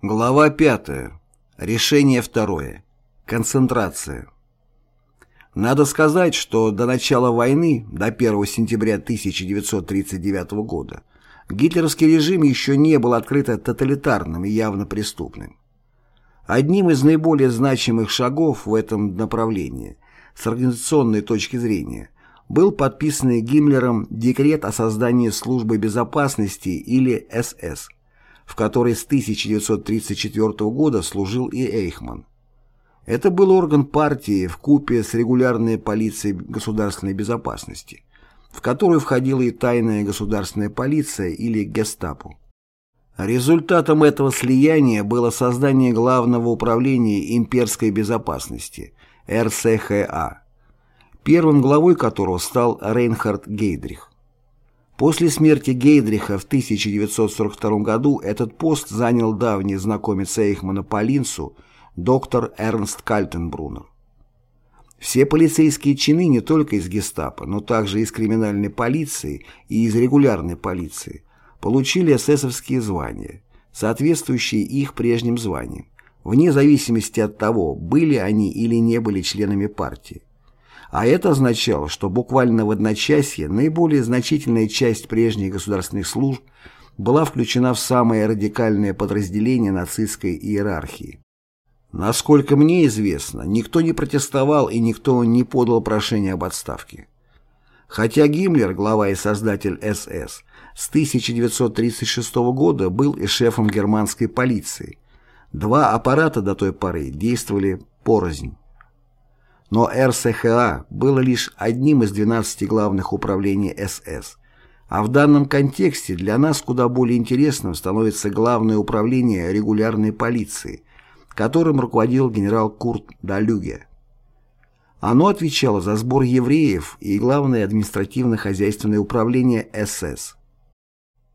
Глава 5. Решение второе. Концентрация. Надо сказать, что до начала войны, до 1 сентября 1939 года, гитлеровский режим еще не был открыто тоталитарным и явно преступным. Одним из наиболее значимых шагов в этом направлении, с организационной точки зрения, был подписанный Гиммлером декрет о создании службы безопасности или СС – в которой с 1934 года служил и Эйхман. Это был орган партии в купе с регулярной полицией государственной безопасности, в которую входила и тайная государственная полиция или гестапо. Результатом этого слияния было создание Главного управления имперской безопасности РСХА, первым главой которого стал Рейнхард Гейдрих. После смерти Гейдриха в 1942 году этот пост занял давний знакомец Эйхмана по Линцу, доктор Эрнст Кальтенбруннер. Все полицейские чины не только из гестапо, но также из криминальной полиции и из регулярной полиции получили эсэсовские звания, соответствующие их прежним званиям, вне зависимости от того, были они или не были членами партии. А это означало, что буквально в одночасье наиболее значительная часть прежних государственных служб была включена в самое радикальное подразделение нацистской иерархии. Насколько мне известно, никто не протестовал и никто не подал прошение об отставке. Хотя Гиммлер, глава и создатель СС, с 1936 года был и шефом германской полиции, два аппарата до той поры действовали порознь. Но РСХА было лишь одним из 12 главных управлений СС, а в данном контексте для нас куда более интересным становится Главное управление регулярной полиции, которым руководил генерал Курт Далюге. Оно отвечало за сбор евреев и Главное административно-хозяйственное управление СС.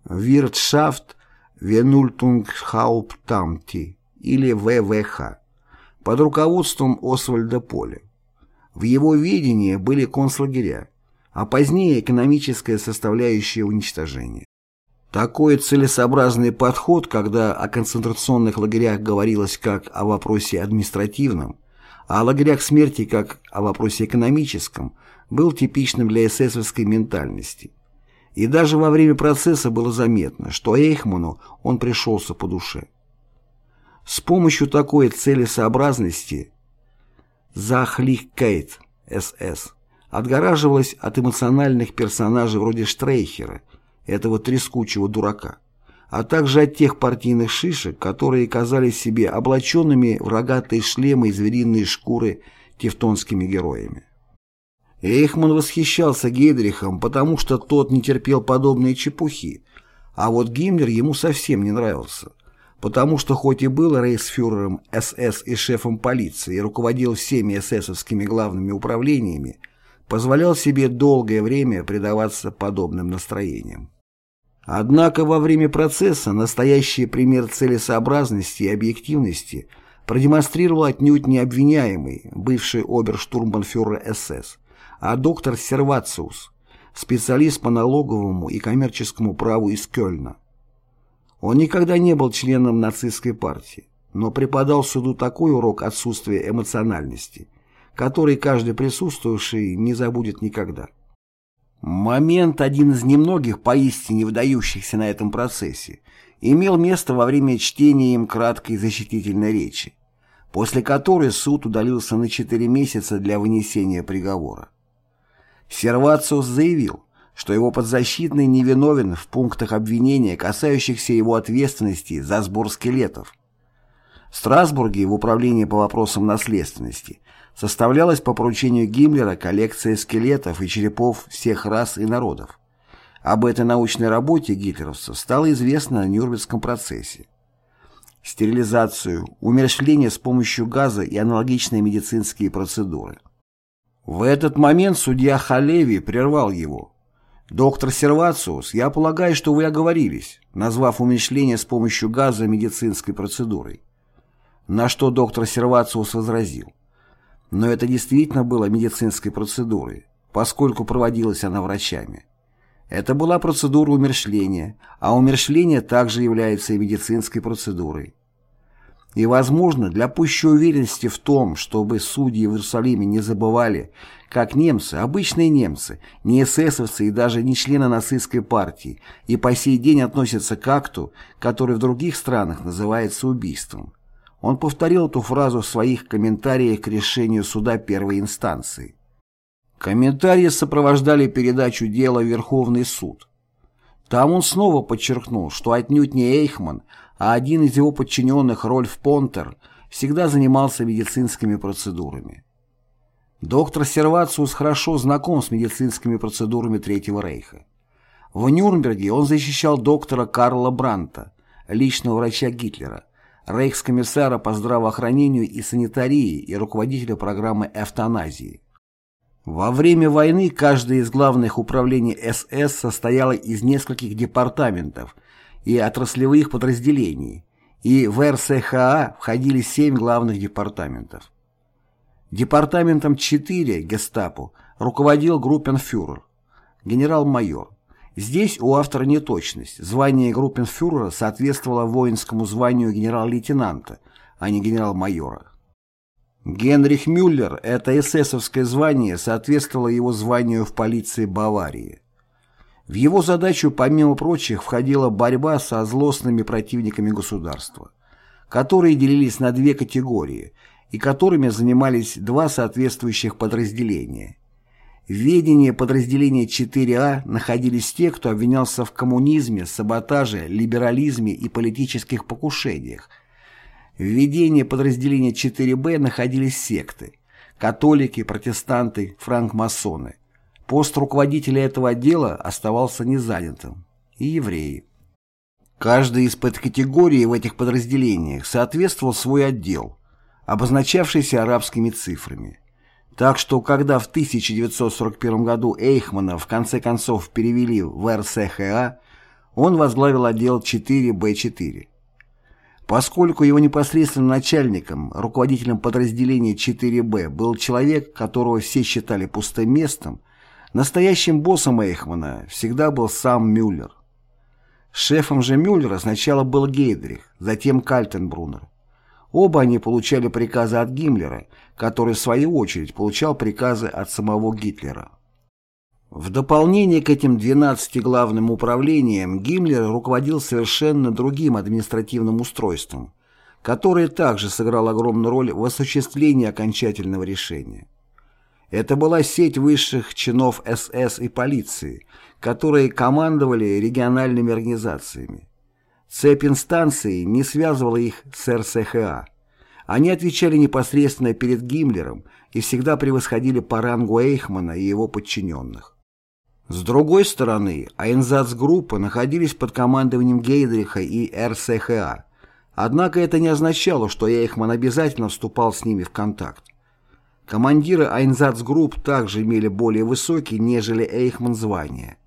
Wirtschaft Венультунгхауптамти или ВВХ под руководством Освальда Поля. В его видении были концлагеря, а позднее экономическая составляющая уничтожения. Такой целесообразный подход, когда о концентрационных лагерях говорилось как о вопросе административном, а о лагерях смерти как о вопросе экономическом, был типичным для эсэсовской ментальности. И даже во время процесса было заметно, что Эйхману он пришелся по душе. С помощью такой целесообразности Захлихкейт, СС, отгораживалась от эмоциональных персонажей вроде Штрейхера, этого трескучего дурака, а также от тех партийных шишек, которые казались себе облаченными в рогатые шлемы и звериные шкуры тевтонскими героями. Эйхман восхищался Гейдрихом, потому что тот не терпел подобные чепухи, а вот Гиммлер ему совсем не нравился – потому что хоть и был рейхсфюрером СС и шефом полиции и руководил всеми эсэсовскими главными управлениями, позволял себе долгое время предаваться подобным настроениям. Однако во время процесса настоящий пример целесообразности и объективности продемонстрировал отнюдь не обвиняемый, бывший оберштурмбанфюрер СС, а доктор Сервациус, специалист по налоговому и коммерческому праву из Кёльна. Он никогда не был членом нацистской партии, но преподал суду такой урок отсутствия эмоциональности, который каждый присутствующий не забудет никогда. Момент, один из немногих поистине выдающихся на этом процессе, имел место во время чтения им краткой защитительной речи, после которой суд удалился на 4 месяца для вынесения приговора. Сервациус заявил, что его подзащитный невиновен в пунктах обвинения, касающихся его ответственности за сбор скелетов. В Страсбурге в Управлении по вопросам наследственности составлялась по поручению Гиммлера коллекция скелетов и черепов всех рас и народов. Об этой научной работе гитлеровцев стало известно на Нюрнбергском процессе. Стерилизацию, умерщвление с помощью газа и аналогичные медицинские процедуры. В этот момент судья Халеви прервал его, «Доктор Сервациус, я полагаю, что вы оговорились, назвав умерщвление с помощью газа медицинской процедурой». На что доктор Сервациус возразил. Но это действительно было медицинской процедурой, поскольку проводилась она врачами. Это была процедура умерщвления, а умерщвление также является и медицинской процедурой. И, возможно, для пущей уверенности в том, чтобы судьи в Иерусалиме не забывали, как немцы, обычные немцы, не эсэсовцы и даже не члены нацистской партии, и по сей день относятся к акту, который в других странах называется убийством. Он повторил эту фразу в своих комментариях к решению суда первой инстанции. Комментарии сопровождали передачу дела в Верховный суд. Там он снова подчеркнул, что отнюдь не Эйхман, а один из его подчиненных, Рольф Понтер, всегда занимался медицинскими процедурами. Доктор Сервациус хорошо знаком с медицинскими процедурами Третьего Рейха. В Нюрнберге он защищал доктора Карла Бранта, личного врача Гитлера, рейхскомиссара по здравоохранению и санитарии и руководителя программы эвтаназии. Во время войны каждое из главных управлений СС состояло из нескольких департаментов и отраслевых подразделений, и в РСХА входили семь главных департаментов. Департаментом 4 гестапо руководил группенфюрер, генерал-майор. Здесь у автора неточность. Звание группенфюрера соответствовало воинскому званию генерал-лейтенанта, а не генерал-майора. Генрих Мюллер, это эсэсовское звание, соответствовало его званию в полиции Баварии. В его задачу, помимо прочих, входила борьба со злостными противниками государства, которые делились на две категории – и которыми занимались два соответствующих подразделения. В ведении подразделения 4А находились те, кто обвинялся в коммунизме, саботаже, либерализме и политических покушениях. В ведении подразделения 4Б находились секты – католики, протестанты, франкмасоны. Пост руководителя этого отдела оставался незанятым. И евреи. Каждая из подкатегорий в этих подразделениях соответствовал свой отдел – обозначавшийся арабскими цифрами. Так что, когда в 1941 году Эйхмана в конце концов перевели в РСХА, он возглавил отдел 4Б4. Поскольку его непосредственным начальником, руководителем подразделения 4Б был человек, которого все считали пустым местом, настоящим боссом Эйхмана всегда был сам Мюллер. Шефом же Мюллера сначала был Гейдрих, затем Кальтенбруннер. Оба они получали приказы от Гиммлера, который в свою очередь получал приказы от самого Гитлера. В дополнение к этим 12 главным управлениям Гиммлер руководил совершенно другим административным устройством, которое также сыграло огромную роль в осуществлении окончательного решения. Это была сеть высших чинов СС и полиции, которые командовали региональными организациями. Цепь инстанций не связывала их с РСХА. Они отвечали непосредственно перед Гиммлером и всегда превосходили по рангу Эйхмана и его подчиненных. С другой стороны, Айнзацгруппы находились под командованием Гейдриха и РСХА, однако это не означало, что Эйхман обязательно вступал с ними в контакт. Командиры Айнзацгрупп также имели более высокие, нежели Эйхман звания.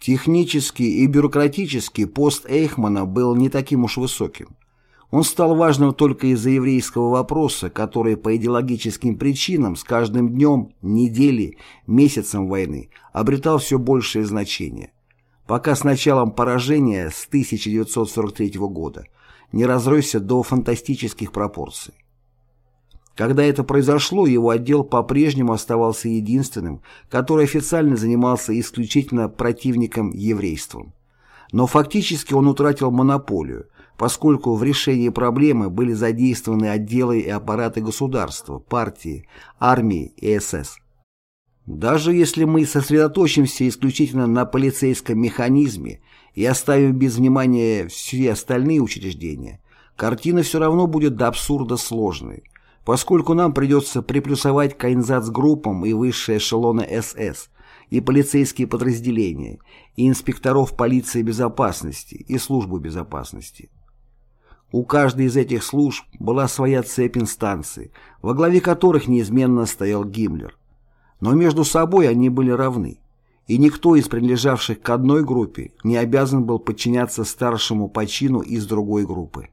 Технически и бюрократически пост Эйхмана был не таким уж высоким. Он стал важным только из-за еврейского вопроса, который по идеологическим причинам с каждым днем, неделей, месяцем войны обретал все большее значение. Пока с началом поражения с 1943 года не разросся до фантастических пропорций. Когда это произошло, его отдел по-прежнему оставался единственным, который официально занимался исключительно противником еврейством. Но фактически он утратил монополию, поскольку в решении проблемы были задействованы отделы и аппараты государства, партии, армии и СС. Даже если мы сосредоточимся исключительно на полицейском механизме и оставим без внимания все остальные учреждения, картина все равно будет до абсурда сложной поскольку нам придется приплюсовать к группам и высшие эшелоны СС, и полицейские подразделения, и инспекторов полиции безопасности, и службу безопасности. У каждой из этих служб была своя цепь инстанций, во главе которых неизменно стоял Гиммлер. Но между собой они были равны, и никто из принадлежавших к одной группе не обязан был подчиняться старшему по чину из другой группы.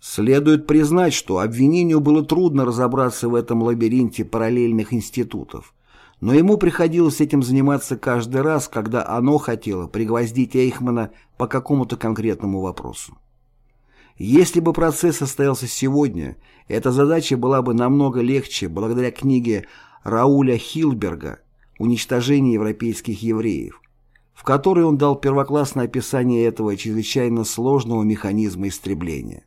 Следует признать, что обвинению было трудно разобраться в этом лабиринте параллельных институтов, но ему приходилось этим заниматься каждый раз, когда оно хотело пригвоздить Эйхмана по какому-то конкретному вопросу. Если бы процесс состоялся сегодня, эта задача была бы намного легче благодаря книге Рауля Хилберга «Уничтожение европейских евреев», в которой он дал первоклассное описание этого чрезвычайно сложного механизма истребления.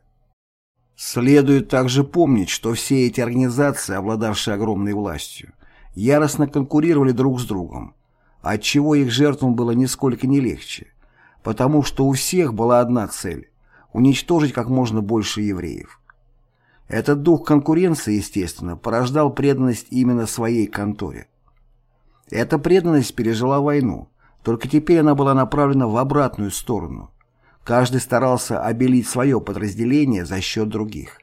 Следует также помнить, что все эти организации, обладавшие огромной властью, яростно конкурировали друг с другом, отчего их жертвам было нисколько не легче, потому что у всех была одна цель – уничтожить как можно больше евреев. Этот дух конкуренции, естественно, порождал преданность именно своей конторе. Эта преданность пережила войну, только теперь она была направлена в обратную сторону. Каждый старался обелить свое подразделение за счет других.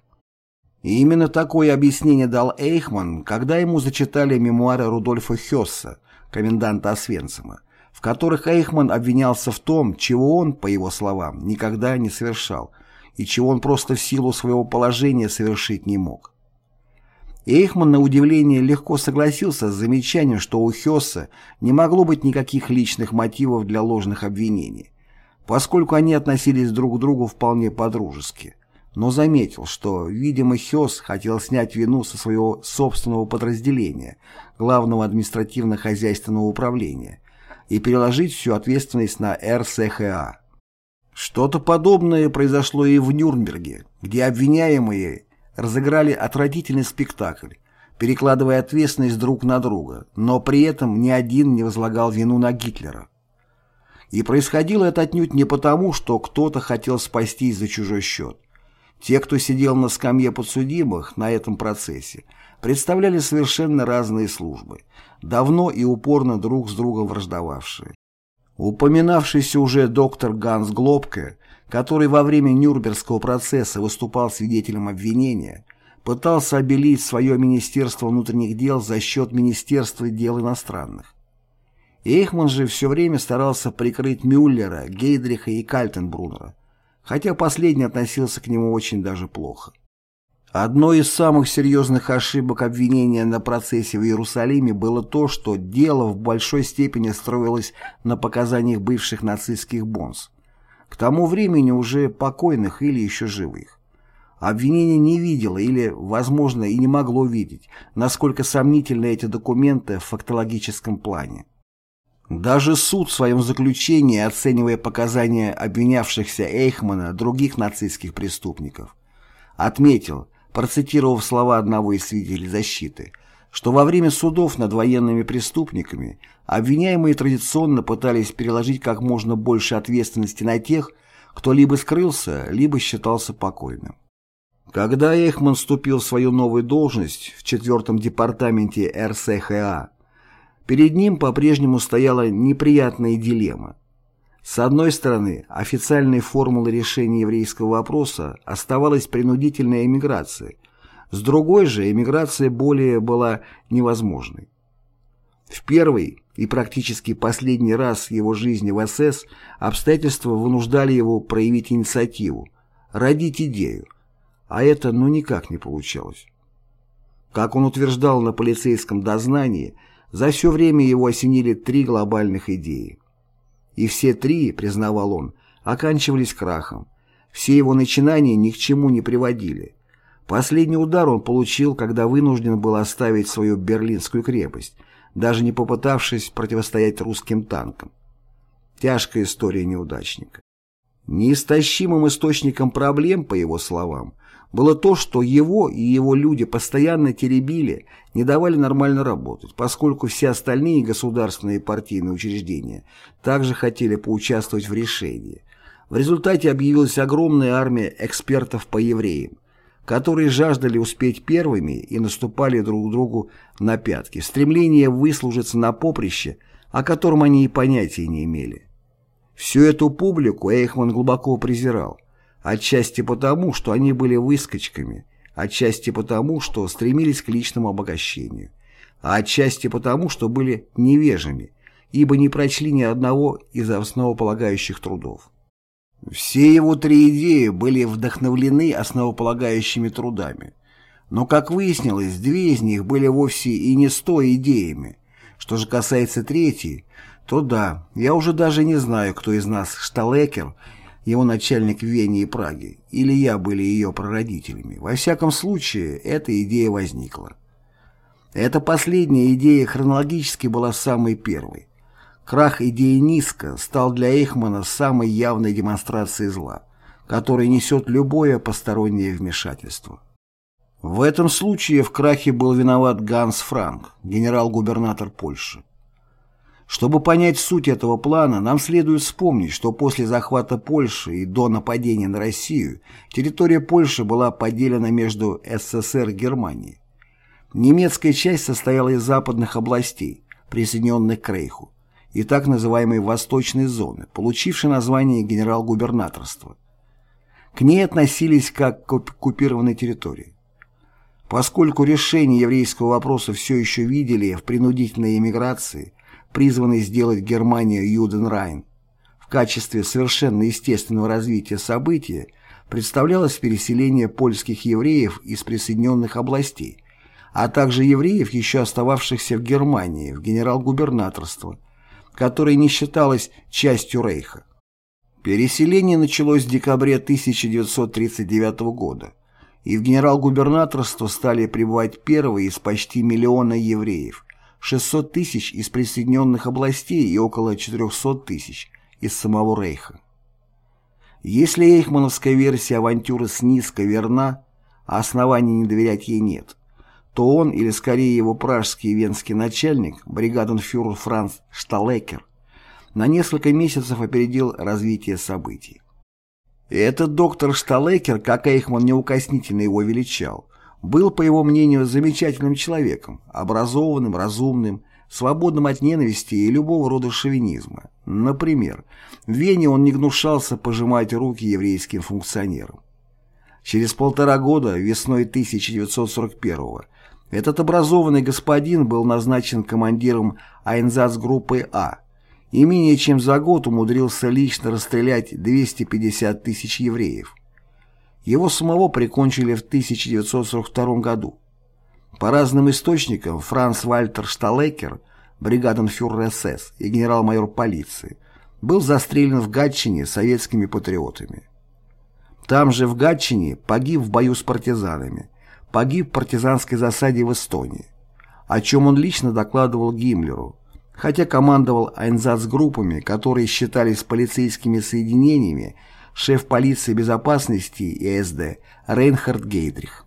И именно такое объяснение дал Эйхман, когда ему зачитали мемуары Рудольфа Хесса, коменданта Освенцима, в которых Эйхман обвинялся в том, чего он, по его словам, никогда не совершал, и чего он просто в силу своего положения совершить не мог. Эйхман, на удивление, легко согласился с замечанием, что у Хесса не могло быть никаких личных мотивов для ложных обвинений, поскольку они относились друг к другу вполне по-дружески, но заметил, что, видимо, Хесс хотел снять вину со своего собственного подразделения, главного административно-хозяйственного управления, и переложить всю ответственность на РСХА. Что-то подобное произошло и в Нюрнберге, где обвиняемые разыграли отвратительный спектакль, перекладывая ответственность друг на друга, но при этом ни один не возлагал вину на Гитлера. И происходило это отнюдь не потому, что кто-то хотел спастись за чужой счет. Те, кто сидел на скамье подсудимых на этом процессе, представляли совершенно разные службы, давно и упорно друг с другом враждовавшие. Упоминавшийся уже доктор Ганс Глобке, который во время Нюрнбергского процесса выступал свидетелем обвинения, пытался обелить свое Министерство внутренних дел за счет Министерства дел иностранных. Эйхман же все время старался прикрыть Мюллера, Гейдриха и Кальтенбруннера, хотя последний относился к нему очень даже плохо. Одной из самых серьезных ошибок обвинения на процессе в Иерусалиме было то, что дело в большой степени строилось на показаниях бывших нацистских бонз, к тому времени уже покойных или еще живых. Обвинение не видело или, возможно, и не могло видеть, насколько сомнительны эти документы в фактологическом плане. Даже суд в своем заключении, оценивая показания обвинявшихся Эйхмана других нацистских преступников, отметил, процитировав слова одного из свидетелей защиты, что во время судов над военными преступниками обвиняемые традиционно пытались переложить как можно больше ответственности на тех, кто либо скрылся, либо считался покойным. Когда Эйхман вступил в свою новую должность в четвертом департаменте РСХА, перед ним по-прежнему стояла неприятная дилемма с одной стороны, официальной формулой решения еврейского вопроса оставалась принудительная эмиграция, с другой же эмиграция более была невозможной. В первый и практически последний раз его жизни в СС обстоятельства вынуждали его проявить инициативу, родить идею, а это ну никак не получалось. Как он утверждал на полицейском дознании, за все время его осенили три глобальных идеи – и все три, признавал он, оканчивались крахом. Все его начинания ни к чему не приводили. Последний удар он получил, когда вынужден был оставить свою Берлинскую крепость, даже не попытавшись противостоять русским танкам. Тяжкая история неудачника. Неистощимым источником проблем, по его словам, было то, что его и его люди постоянно теребили, не давали нормально работать, поскольку все остальные государственные и партийные учреждения также хотели поучаствовать в решении. В результате объявилась огромная армия экспертов по евреям, которые жаждали успеть первыми и наступали друг другу на пятки, стремление выслужиться на поприще, о котором они и понятия не имели. Всю эту публику Эйхман глубоко презирал, Отчасти потому, что они были выскочками, отчасти потому, что стремились к личному обогащению, а отчасти потому, что были невежими, ибо не прочли ни одного из основополагающих трудов. Все его три идеи были вдохновлены основополагающими трудами, но, как выяснилось, две из них были вовсе и не сто идеями. Что же касается третьей, то да, я уже даже не знаю, кто из нас, Шталекер его начальник в Вене и Праге, или я были ее прародителями. Во всяком случае, эта идея возникла. Эта последняя идея хронологически была самой первой. Крах идеи Ниска стал для Эйхмана самой явной демонстрацией зла, который несет любое постороннее вмешательство. В этом случае в крахе был виноват Ганс Франк, генерал-губернатор Польши. Чтобы понять суть этого плана, нам следует вспомнить, что после захвата Польши и до нападения на Россию территория Польши была поделена между СССР и Германией. Немецкая часть состояла из западных областей, присоединенных к Рейху, и так называемой Восточной зоны, получившей название генерал-губернаторства. К ней относились как к оккупированной территории. Поскольку решение еврейского вопроса все еще видели в принудительной эмиграции, призванной сделать Германию Юденрайн, в качестве совершенно естественного развития события, представлялось переселение польских евреев из присоединенных областей, а также евреев, еще остававшихся в Германии, в генерал-губернаторство, которое не считалось частью Рейха. Переселение началось в декабре 1939 года, и в генерал-губернаторство стали прибывать первые из почти миллиона евреев, 600 тысяч из присоединенных областей и около 400 тысяч из самого Рейха. Если эйхмановская версия авантюры с низко верна, а оснований не доверять ей нет, то он, или скорее его пражский и венский начальник, бригаденфюрер Франц Шталекер, на несколько месяцев опередил развитие событий. И этот доктор Шталекер, как Эйхман неукоснительно его величал, был, по его мнению, замечательным человеком, образованным, разумным, свободным от ненависти и любого рода шовинизма. Например, в Вене он не гнушался пожимать руки еврейским функционерам. Через полтора года, весной 1941 года, этот образованный господин был назначен командиром Айнзац-группы А и менее чем за год умудрился лично расстрелять 250 тысяч евреев. Его самого прикончили в 1942 году. По разным источникам Франц Вальтер Шталекер, бригаденфюрер СС и генерал-майор полиции, был застрелен в Гатчине советскими патриотами. Там же в Гатчине погиб в бою с партизанами – погиб в партизанской засаде в Эстонии, о чем он лично докладывал Гиммлеру, хотя командовал айнзац-группами, которые считались полицейскими соединениями, шеф полиции безопасности и СД Рейнхард Гейдрих.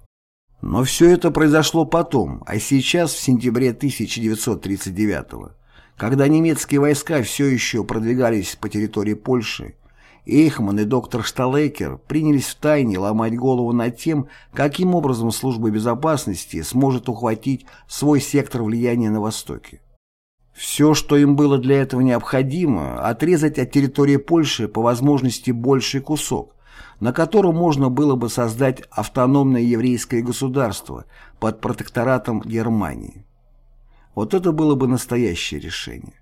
Но все это произошло потом, а сейчас, в сентябре 1939 года, когда немецкие войска все еще продвигались по территории Польши, Эйхман и доктор Шталекер принялись втайне ломать голову над тем, каким образом служба безопасности сможет ухватить свой сектор влияния на Востоке. Все, что им было для этого необходимо, отрезать от территории Польши по возможности больший кусок, на котором можно было бы создать автономное еврейское государство под протекторатом Германии. Вот это было бы настоящее решение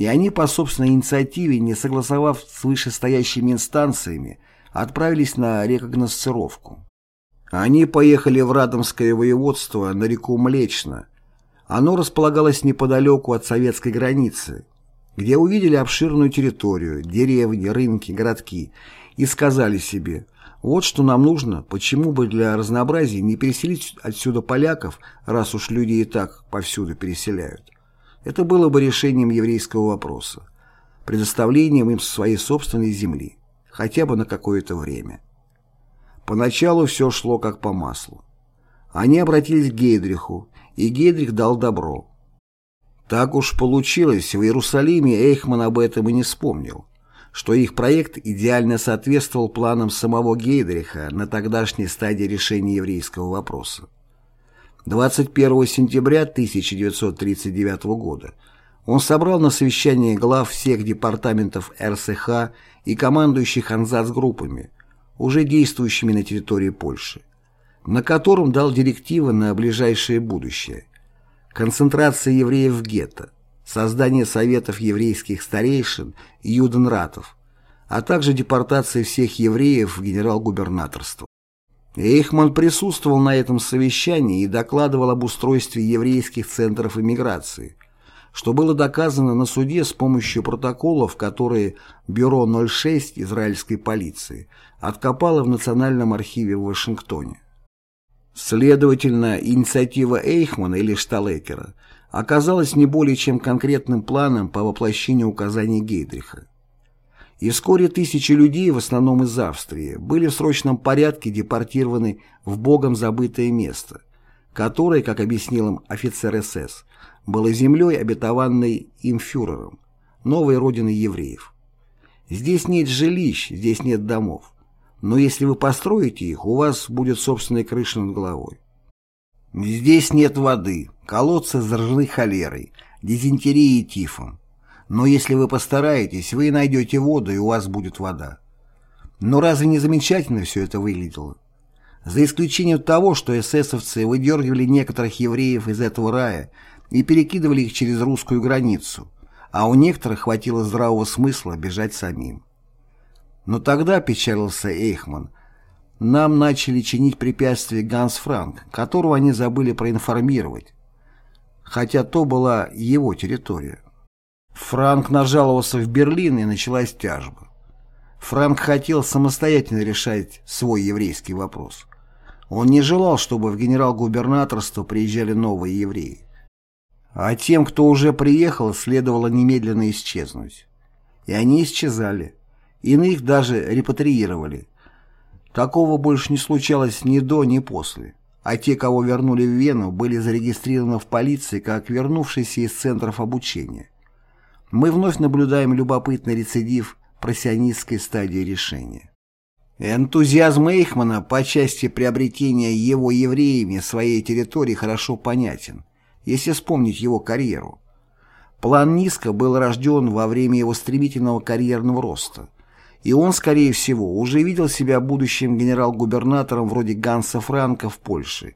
и они по собственной инициативе, не согласовав с вышестоящими инстанциями, отправились на рекогносцировку. Они поехали в Радомское воеводство на реку Млечно. Оно располагалось неподалеку от советской границы, где увидели обширную территорию, деревни, рынки, городки, и сказали себе, вот что нам нужно, почему бы для разнообразия не переселить отсюда поляков, раз уж люди и так повсюду переселяют. Это было бы решением еврейского вопроса, предоставлением им своей собственной земли, хотя бы на какое-то время. Поначалу все шло как по маслу. Они обратились к Гейдриху, и Гейдрих дал добро. Так уж получилось, в Иерусалиме Эйхман об этом и не вспомнил, что их проект идеально соответствовал планам самого Гейдриха на тогдашней стадии решения еврейского вопроса. 21 сентября 1939 года он собрал на совещании глав всех департаментов РСХ и командующих анзац-группами, уже действующими на территории Польши, на котором дал директивы на ближайшее будущее. Концентрация евреев в гетто, создание советов еврейских старейшин и юденратов, а также депортация всех евреев в генерал-губернаторство. Эйхман присутствовал на этом совещании и докладывал об устройстве еврейских центров иммиграции, что было доказано на суде с помощью протоколов, которые Бюро 06 израильской полиции откопало в Национальном архиве в Вашингтоне. Следовательно, инициатива Эйхмана или Шталекера оказалась не более чем конкретным планом по воплощению указаний Гейдриха. И вскоре тысячи людей, в основном из Австрии, были в срочном порядке депортированы в богом забытое место, которое, как объяснил им офицер СС, было землей, обетованной им фюрером, новой родиной евреев. Здесь нет жилищ, здесь нет домов. Но если вы построите их, у вас будет собственная крыша над головой. Здесь нет воды, колодцы заражены холерой, дизентерией и тифом. Но если вы постараетесь, вы найдете воду, и у вас будет вода. Но разве не замечательно все это выглядело? За исключением того, что эсэсовцы выдергивали некоторых евреев из этого рая и перекидывали их через русскую границу, а у некоторых хватило здравого смысла бежать самим. Но тогда, печалился Эйхман, нам начали чинить препятствия Ганс Франк, которого они забыли проинформировать, хотя то была его территория. Франк нажаловался в Берлин и началась тяжба. Франк хотел самостоятельно решать свой еврейский вопрос. Он не желал, чтобы в генерал-губернаторство приезжали новые евреи. А тем, кто уже приехал, следовало немедленно исчезнуть. И они исчезали. Иных даже репатриировали. Такого больше не случалось ни до, ни после. А те, кого вернули в Вену, были зарегистрированы в полиции как вернувшиеся из центров обучения. Мы вновь наблюдаем любопытный рецидив профессионистской стадии решения. Энтузиазм Эйхмана по части приобретения его евреями своей территории хорошо понятен если вспомнить его карьеру. План Ниска был рожден во время его стремительного карьерного роста, и он, скорее всего, уже видел себя будущим генерал-губернатором вроде Ганса Франка в Польше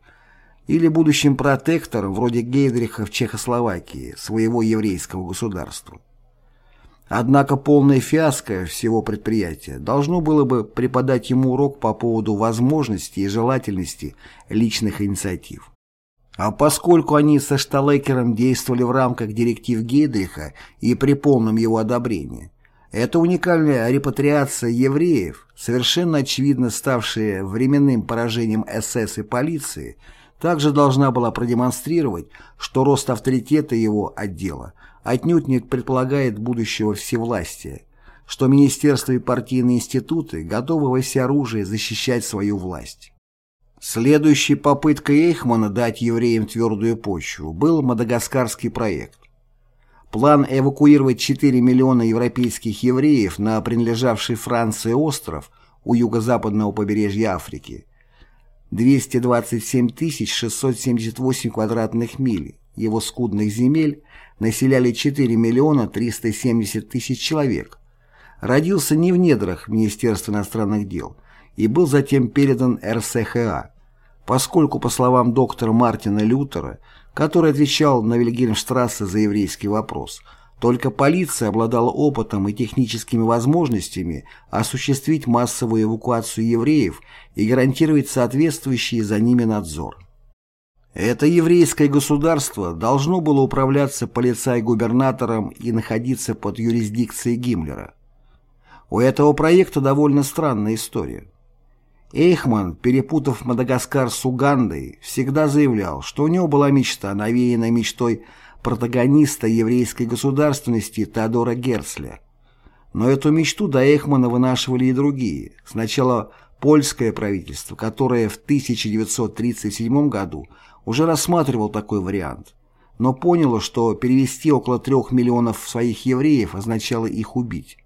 или будущим протектором вроде Гейдриха в Чехословакии, своего еврейского государства. Однако полная фиаско всего предприятия должно было бы преподать ему урок по поводу возможности и желательности личных инициатив. А поскольку они со Шталекером действовали в рамках директив Гейдриха и при полном его одобрении, эта уникальная репатриация евреев, совершенно очевидно ставшая временным поражением СС и полиции, также должна была продемонстрировать, что рост авторитета его отдела отнюдь не предполагает будущего всевластия, что министерства и партийные институты готовы во всеоружие защищать свою власть. Следующей попыткой Эйхмана дать евреям твердую почву был мадагаскарский проект. План эвакуировать 4 миллиона европейских евреев на принадлежавший Франции остров у юго-западного побережья Африки 227 678 квадратных миль его скудных земель населяли 4 миллиона 370 тысяч человек. Родился не в недрах Министерства иностранных дел и был затем передан РСХА поскольку, по словам доктора Мартина Лютера, который отвечал на Вильгельмштрассе за еврейский вопрос, только полиция обладала опытом и техническими возможностями осуществить массовую эвакуацию евреев и гарантировать соответствующий за ними надзор. Это еврейское государство должно было управляться полицай-губернатором и находиться под юрисдикцией Гиммлера. У этого проекта довольно странная история. Эйхман, перепутав Мадагаскар с Угандой, всегда заявлял, что у него была мечта, навеянная мечтой протагониста еврейской государственности Теодора Герцля. Но эту мечту до Эйхмана вынашивали и другие. Сначала польское правительство, которое в 1937 году уже рассматривал такой вариант, но поняло, что перевести около трех миллионов своих евреев означало их убить.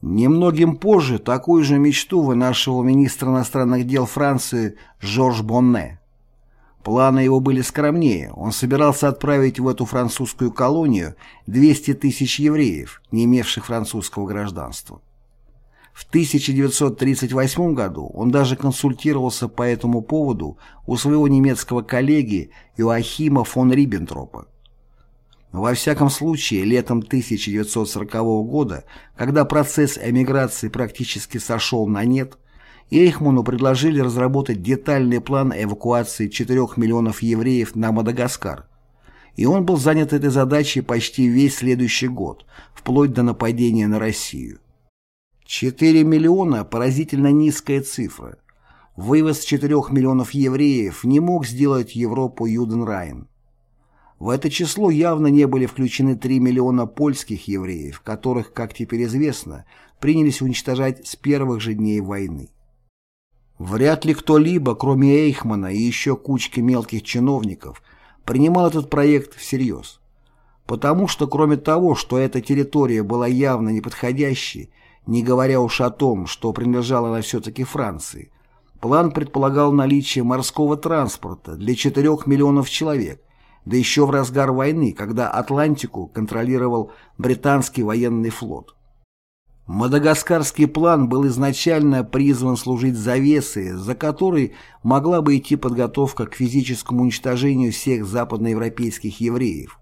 Немногим позже такую же мечту вынашивал министр иностранных дел Франции Жорж Бонне. Планы его были скромнее. Он собирался отправить в эту французскую колонию 200 тысяч евреев, не имевших французского гражданства. В 1938 году он даже консультировался по этому поводу у своего немецкого коллеги Иоахима фон Риббентропа. Во всяком случае, летом 1940 года, когда процесс эмиграции практически сошел на нет, Эйхману предложили разработать детальный план эвакуации 4 миллионов евреев на Мадагаскар. и он был занят этой задачей почти весь следующий год, вплоть до нападения на Россию. 4 миллиона – поразительно низкая цифра. Вывоз 4 миллионов евреев не мог сделать Европу Юденрайн. В это число явно не были включены 3 миллиона польских евреев, которых, как теперь известно, принялись уничтожать с первых же дней войны. Вряд ли кто-либо, кроме Эйхмана и еще кучки мелких чиновников, принимал этот проект всерьез. Потому что, кроме того, что эта территория была явно неподходящей, не говоря уж о том, что принадлежала она все-таки Франции, план предполагал наличие морского транспорта для 4 миллионов человек, да еще в разгар войны, когда Атлантику контролировал британский военный флот. Мадагаскарский план был изначально призван служить завесой, за которой могла бы идти подготовка к физическому уничтожению всех западноевропейских евреев.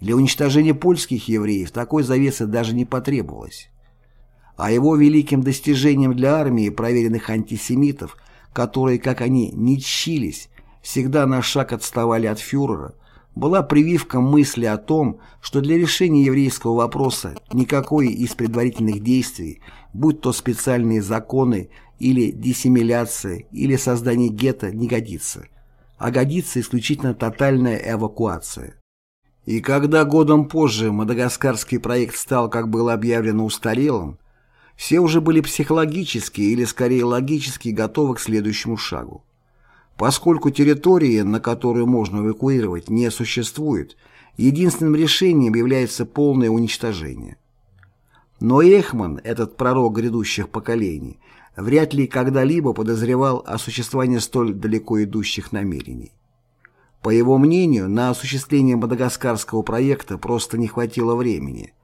Для уничтожения польских евреев такой завесы даже не потребовалось. А его великим достижением для армии проверенных антисемитов, которые, как они не чились, всегда на шаг отставали от фюрера, была прививка мысли о том, что для решения еврейского вопроса никакой из предварительных действий, будь то специальные законы или диссимиляция или создание гетто, не годится, а годится исключительно тотальная эвакуация. И когда годом позже мадагаскарский проект стал, как было объявлено, устарелым, все уже были психологически или скорее логически готовы к следующему шагу. Поскольку территории, на которую можно эвакуировать, не существует, единственным решением является полное уничтожение. Но Эхман, этот пророк грядущих поколений, вряд ли когда-либо подозревал о существовании столь далеко идущих намерений. По его мнению, на осуществление мадагаскарского проекта просто не хватило времени,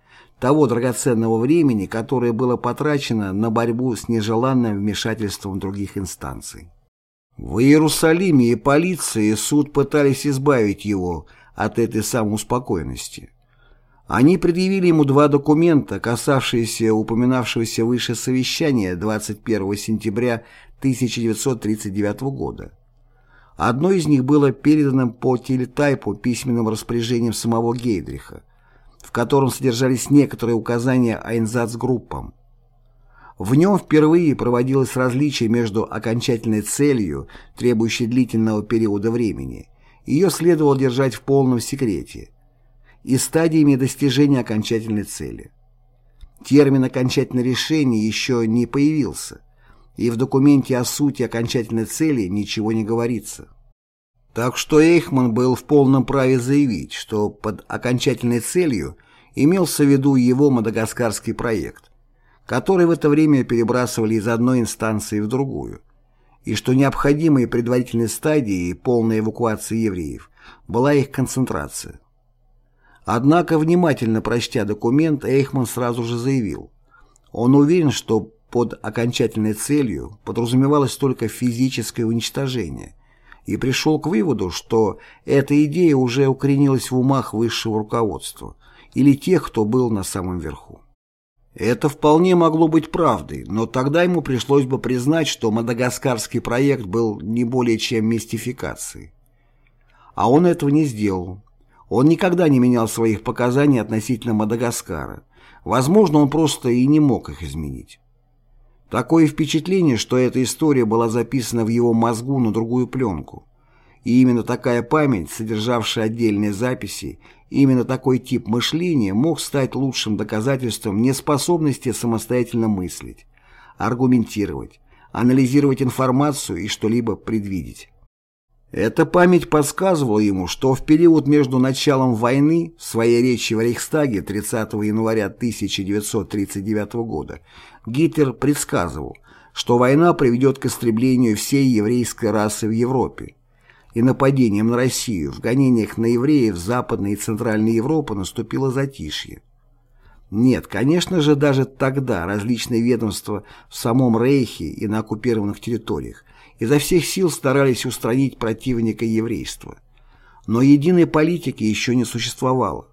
того драгоценного времени, которое было потрачено на борьбу с нежеланным вмешательством других инстанций. В Иерусалиме и полиция, и суд пытались избавить его от этой самоуспокоенности. Они предъявили ему два документа, касавшиеся упоминавшегося выше совещания 21 сентября 1939 года. Одно из них было передано по телетайпу письменным распоряжением самого Гейдриха, в котором содержались некоторые указания айнзацгруппам, в нем впервые проводилось различие между окончательной целью, требующей длительного периода времени, ее следовало держать в полном секрете, и стадиями достижения окончательной цели. Термин «окончательное решение» еще не появился, и в документе о сути окончательной цели ничего не говорится. Так что Эйхман был в полном праве заявить, что под окончательной целью имелся в виду его мадагаскарский проект, которые в это время перебрасывали из одной инстанции в другую, и что необходимой предварительной стадией полной эвакуации евреев была их концентрация. Однако, внимательно прочтя документ, Эйхман сразу же заявил, он уверен, что под окончательной целью подразумевалось только физическое уничтожение, и пришел к выводу, что эта идея уже укоренилась в умах высшего руководства или тех, кто был на самом верху. Это вполне могло быть правдой, но тогда ему пришлось бы признать, что мадагаскарский проект был не более чем мистификацией. А он этого не сделал. Он никогда не менял своих показаний относительно Мадагаскара. Возможно, он просто и не мог их изменить. Такое впечатление, что эта история была записана в его мозгу на другую пленку. И именно такая память, содержавшая отдельные записи, именно такой тип мышления мог стать лучшим доказательством неспособности самостоятельно мыслить, аргументировать, анализировать информацию и что-либо предвидеть. Эта память подсказывала ему, что в период между началом войны, в своей речи в Рейхстаге 30 января 1939 года, Гитлер предсказывал, что война приведет к истреблению всей еврейской расы в Европе, и нападением на Россию в гонениях на евреев Западной и Центральной Европы наступило затишье. Нет, конечно же, даже тогда различные ведомства в самом Рейхе и на оккупированных территориях изо всех сил старались устранить противника еврейства. Но единой политики еще не существовало.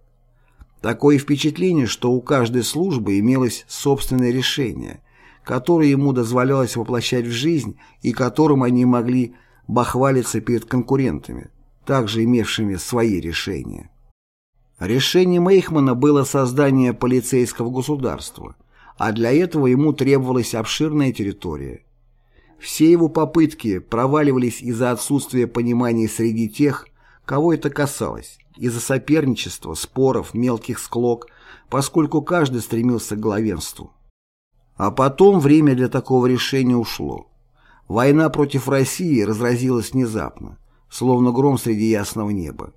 Такое впечатление, что у каждой службы имелось собственное решение, которое ему дозволялось воплощать в жизнь и которым они могли бахвалиться перед конкурентами, также имевшими свои решения. Решением Эйхмана было создание полицейского государства, а для этого ему требовалась обширная территория. Все его попытки проваливались из-за отсутствия понимания среди тех, кого это касалось, из-за соперничества, споров, мелких склок, поскольку каждый стремился к главенству. А потом время для такого решения ушло. Война против России разразилась внезапно, словно гром среди ясного неба.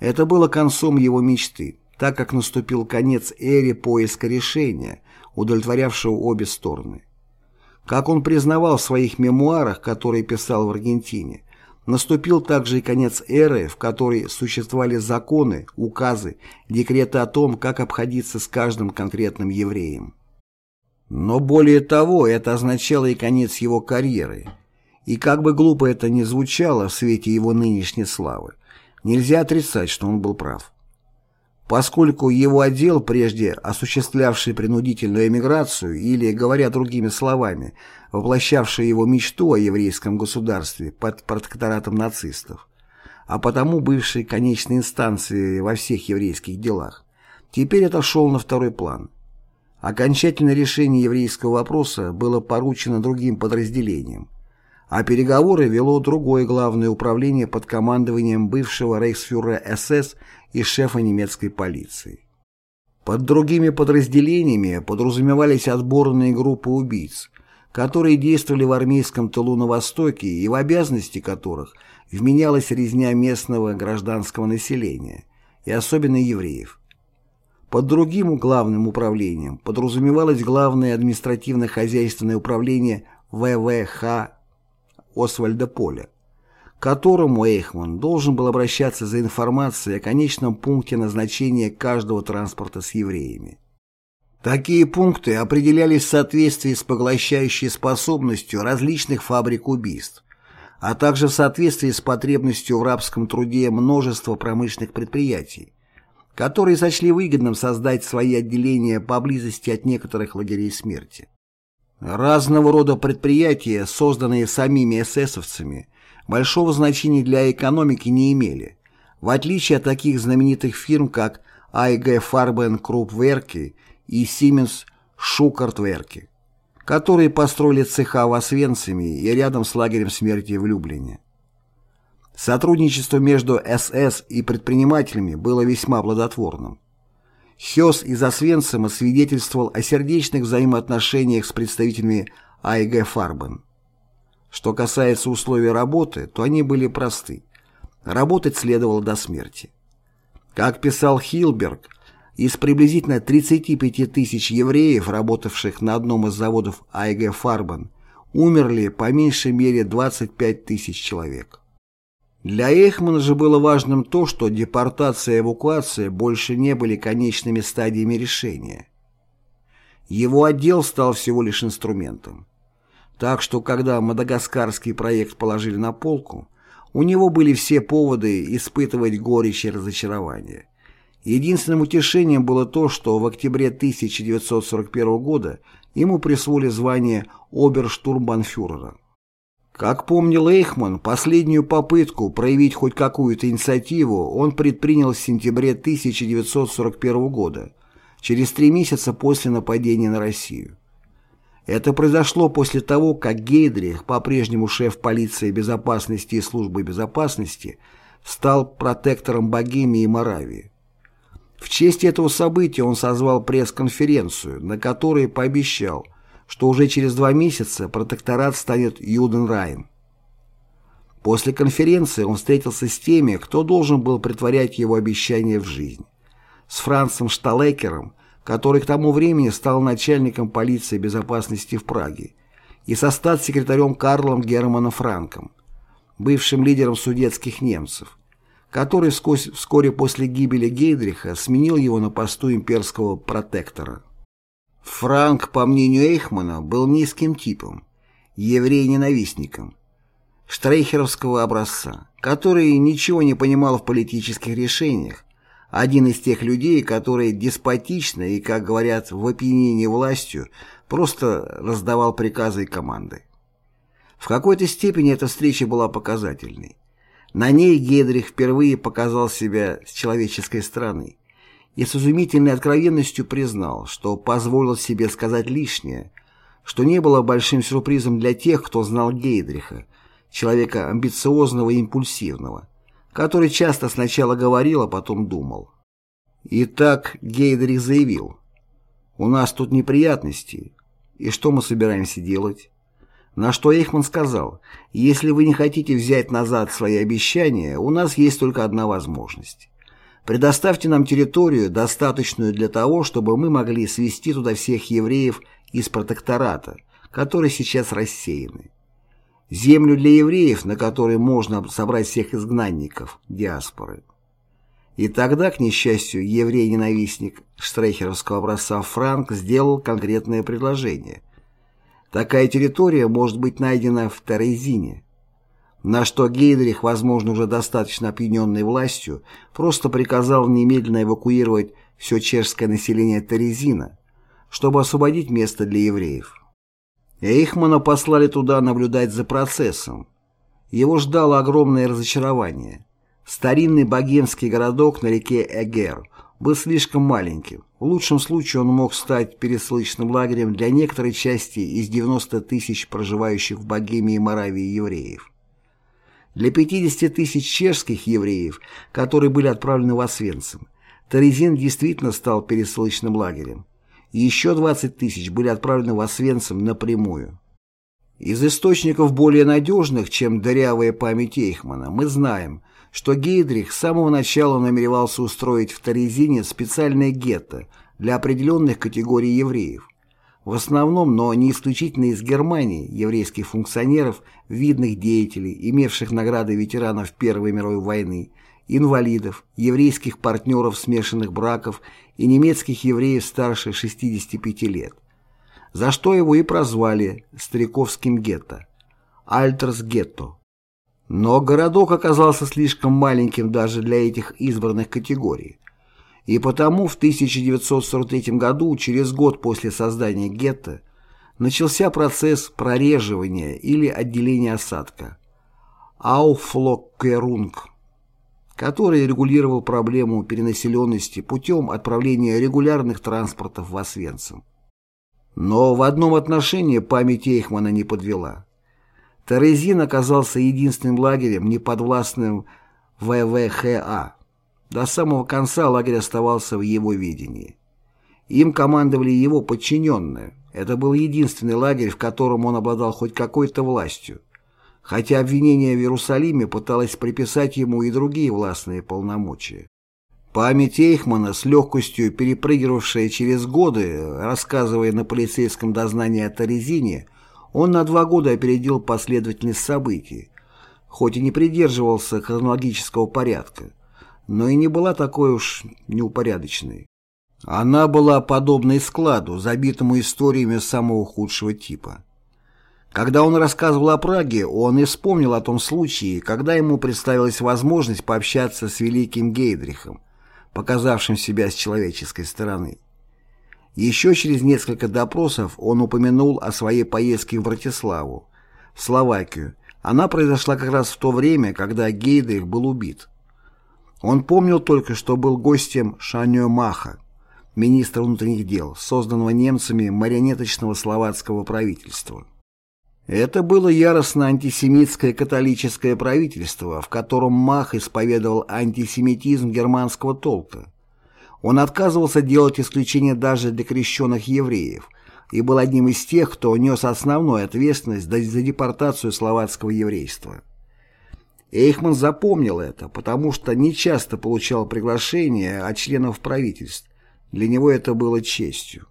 Это было концом его мечты, так как наступил конец эре поиска решения, удовлетворявшего обе стороны. Как он признавал в своих мемуарах, которые писал в Аргентине, наступил также и конец эры, в которой существовали законы, указы, декреты о том, как обходиться с каждым конкретным евреем. Но более того, это означало и конец его карьеры. И как бы глупо это ни звучало в свете его нынешней славы, нельзя отрицать, что он был прав. Поскольку его отдел, прежде осуществлявший принудительную эмиграцию или, говоря другими словами, воплощавший его мечту о еврейском государстве под протекторатом нацистов, а потому бывший конечной инстанцией во всех еврейских делах, теперь отошел на второй план – Окончательное решение еврейского вопроса было поручено другим подразделениям, а переговоры вело другое главное управление под командованием бывшего рейхсфюрера СС и шефа немецкой полиции. Под другими подразделениями подразумевались отборные группы убийц, которые действовали в армейском тылу на Востоке и в обязанности которых вменялась резня местного гражданского населения, и особенно евреев. Под другим главным управлением подразумевалось Главное административно-хозяйственное управление ВВХ Освальда Поля, к которому Эйхман должен был обращаться за информацией о конечном пункте назначения каждого транспорта с евреями. Такие пункты определялись в соответствии с поглощающей способностью различных фабрик убийств, а также в соответствии с потребностью в рабском труде множества промышленных предприятий, которые сочли выгодным создать свои отделения поблизости от некоторых лагерей смерти. Разного рода предприятия, созданные самими эсэсовцами, большого значения для экономики не имели, в отличие от таких знаменитых фирм, как AIG Farben Krupp и Siemens Schuckert которые построили цеха в Освенциме и рядом с лагерем смерти в Люблине. Сотрудничество между СС и предпринимателями было весьма плодотворным. Хёс из Освенцима свидетельствовал о сердечных взаимоотношениях с представителями АИГ Фарбен. Что касается условий работы, то они были просты. Работать следовало до смерти. Как писал Хилберг, из приблизительно 35 тысяч евреев, работавших на одном из заводов АИГ Фарбен, умерли по меньшей мере 25 тысяч человек. Для Эйхмана же было важным то, что депортация и эвакуация больше не были конечными стадиями решения. Его отдел стал всего лишь инструментом. Так что, когда мадагаскарский проект положили на полку, у него были все поводы испытывать горечь и разочарование. Единственным утешением было то, что в октябре 1941 года ему присвоили звание оберштурмбанфюрера. Как помнил Эйхман, последнюю попытку проявить хоть какую-то инициативу он предпринял в сентябре 1941 года, через три месяца после нападения на Россию. Это произошло после того, как Гейдрих, по-прежнему шеф полиции безопасности и службы безопасности, стал протектором Богемии и Моравии. В честь этого события он созвал пресс-конференцию, на которой пообещал – что уже через два месяца протекторат станет Юденрайн. После конференции он встретился с теми, кто должен был притворять его обещания в жизнь. С Францем Шталекером, который к тому времени стал начальником полиции безопасности в Праге, и со статс-секретарем Карлом Германом Франком, бывшим лидером судетских немцев, который вскоре после гибели Гейдриха сменил его на посту имперского протектора. Франк, по мнению Эйхмана, был низким типом, еврей-ненавистником, штрейхеровского образца, который ничего не понимал в политических решениях, один из тех людей, которые деспотично и, как говорят, в опьянении властью, просто раздавал приказы и команды. В какой-то степени эта встреча была показательной. На ней Гедрих впервые показал себя с человеческой стороны – и с изумительной откровенностью признал, что позволил себе сказать лишнее, что не было большим сюрпризом для тех, кто знал Гейдриха, человека амбициозного и импульсивного, который часто сначала говорил, а потом думал. Итак, Гейдрих заявил, «У нас тут неприятности, и что мы собираемся делать?» На что Эйхман сказал, «Если вы не хотите взять назад свои обещания, у нас есть только одна возможность. Предоставьте нам территорию, достаточную для того, чтобы мы могли свести туда всех евреев из протектората, которые сейчас рассеяны. Землю для евреев, на которой можно собрать всех изгнанников, диаспоры. И тогда, к несчастью, еврей-ненавистник штрейхеровского образца Франк сделал конкретное предложение. Такая территория может быть найдена в Терезине. На что Гейдрих, возможно, уже достаточно опьяненный властью, просто приказал немедленно эвакуировать все чешское население Терезина, чтобы освободить место для евреев. Эйхмана послали туда наблюдать за процессом. Его ждало огромное разочарование. Старинный богемский городок на реке Эгер был слишком маленьким. В лучшем случае он мог стать пересылочным лагерем для некоторой части из 90 тысяч проживающих в Богемии и Моравии евреев. Для 50 тысяч чешских евреев, которые были отправлены в Освенцим, Терезин действительно стал пересылочным лагерем и еще 20 тысяч были отправлены в Освенцим напрямую. Из источников более надежных, чем дырявая память Эйхмана, мы знаем, что Гейдрих с самого начала намеревался устроить в Торезине специальное гетто для определенных категорий евреев. В основном, но не исключительно из Германии, еврейских функционеров, видных деятелей, имевших награды ветеранов Первой мировой войны, инвалидов, еврейских партнеров смешанных браков и немецких евреев старше 65 лет, за что его и прозвали «стариковским гетто» – «Альтерс-гетто». Но городок оказался слишком маленьким даже для этих избранных категорий, и потому в 1943 году, через год после создания гетто, начался процесс прореживания или отделения осадка – «Ауфлоккерунг» который регулировал проблему перенаселенности путем отправления регулярных транспортов в Освенцим. Но в одном отношении память Эйхмана не подвела. Терезин оказался единственным лагерем, неподвластным ВВХА. До самого конца лагерь оставался в его видении. Им командовали его подчиненные. Это был единственный лагерь, в котором он обладал хоть какой-то властью хотя обвинение в Иерусалиме пыталось приписать ему и другие властные полномочия. Память Эйхмана, с легкостью перепрыгивавшая через годы, рассказывая на полицейском дознании о Торезине, он на два года опередил последовательность событий, хоть и не придерживался хронологического порядка, но и не была такой уж неупорядоченной. Она была подобной складу, забитому историями самого худшего типа. Когда он рассказывал о Праге, он и вспомнил о том случае, когда ему представилась возможность пообщаться с великим Гейдрихом, показавшим себя с человеческой стороны. Еще через несколько допросов он упомянул о своей поездке в Братиславу, в Словакию. Она произошла как раз в то время, когда Гейдрих был убит. Он помнил только, что был гостем Шанё Маха, министра внутренних дел, созданного немцами марионеточного словацкого правительства. Это было яростно антисемитское католическое правительство, в котором Мах исповедовал антисемитизм германского толка. Он отказывался делать исключения даже для крещенных евреев и был одним из тех, кто нес основную ответственность за депортацию словацкого еврейства. Эйхман запомнил это, потому что нечасто получал приглашения от членов правительств. Для него это было честью.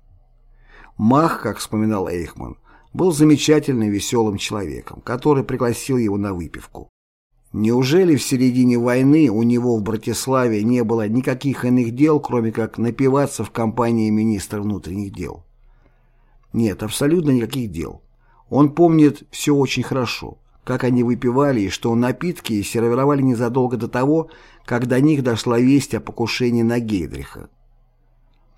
Мах, как вспоминал Эйхман, был замечательным веселым человеком, который пригласил его на выпивку. Неужели в середине войны у него в Братиславе не было никаких иных дел, кроме как напиваться в компании министра внутренних дел? Нет, абсолютно никаких дел. Он помнит все очень хорошо, как они выпивали и что напитки сервировали незадолго до того, как до них дошла весть о покушении на Гейдриха.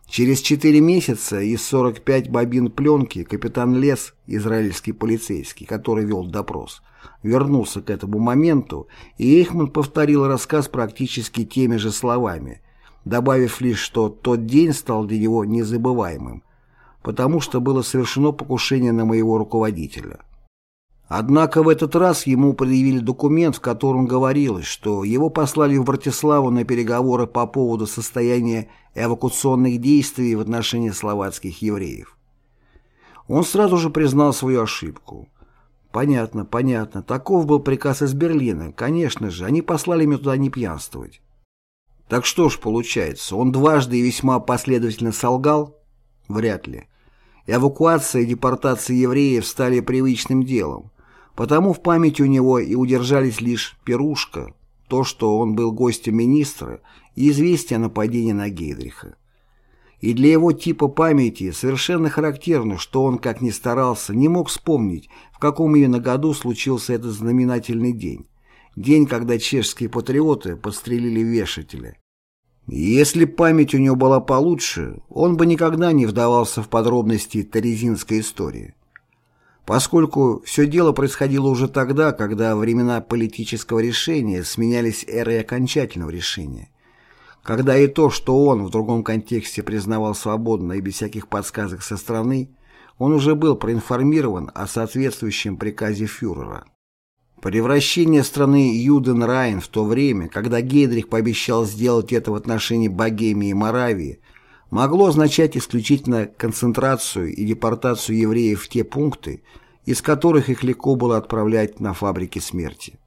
Через четыре месяца из 45 бобин пленки капитан Лес, израильский полицейский, который вел допрос, вернулся к этому моменту, и Эйхман повторил рассказ практически теми же словами, добавив лишь, что тот день стал для него незабываемым, потому что было совершено покушение на моего руководителя. Однако в этот раз ему предъявили документ, в котором говорилось, что его послали в Братиславу на переговоры по поводу состояния эвакуационных действий в отношении словацких евреев. Он сразу же признал свою ошибку. Понятно, понятно, таков был приказ из Берлина, конечно же, они послали меня туда не пьянствовать. Так что ж получается, он дважды и весьма последовательно солгал? Вряд ли. Эвакуация и депортация евреев стали привычным делом, Потому в памяти у него и удержались лишь пирушка, то, что он был гостем министра, и известие о нападении на Гейдриха. И для его типа памяти совершенно характерно, что он, как ни старался, не мог вспомнить, в каком именно году случился этот знаменательный день. День, когда чешские патриоты подстрелили вешателя. И если память у него была получше, он бы никогда не вдавался в подробности Терезинской истории поскольку все дело происходило уже тогда, когда времена политического решения сменялись эрой окончательного решения, когда и то, что он в другом контексте признавал свободно и без всяких подсказок со стороны, он уже был проинформирован о соответствующем приказе фюрера. Превращение страны Юден-Райн в то время, когда Гейдрих пообещал сделать это в отношении Богемии и Моравии, могло означать исключительно концентрацию и депортацию евреев в те пункты, из которых их легко было отправлять на фабрики смерти.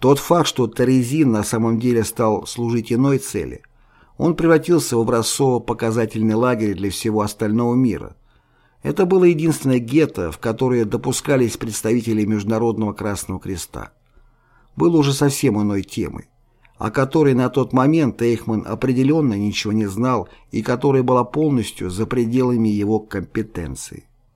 Тот факт, что Терезин на самом деле стал служить иной цели, он превратился в образцово-показательный лагерь для всего остального мира. Это было единственное гетто, в которое допускались представители Международного Красного Креста. Было уже совсем иной темой о которой на тот момент Эйхман определенно ничего не знал и которая была полностью за пределами его компетенции.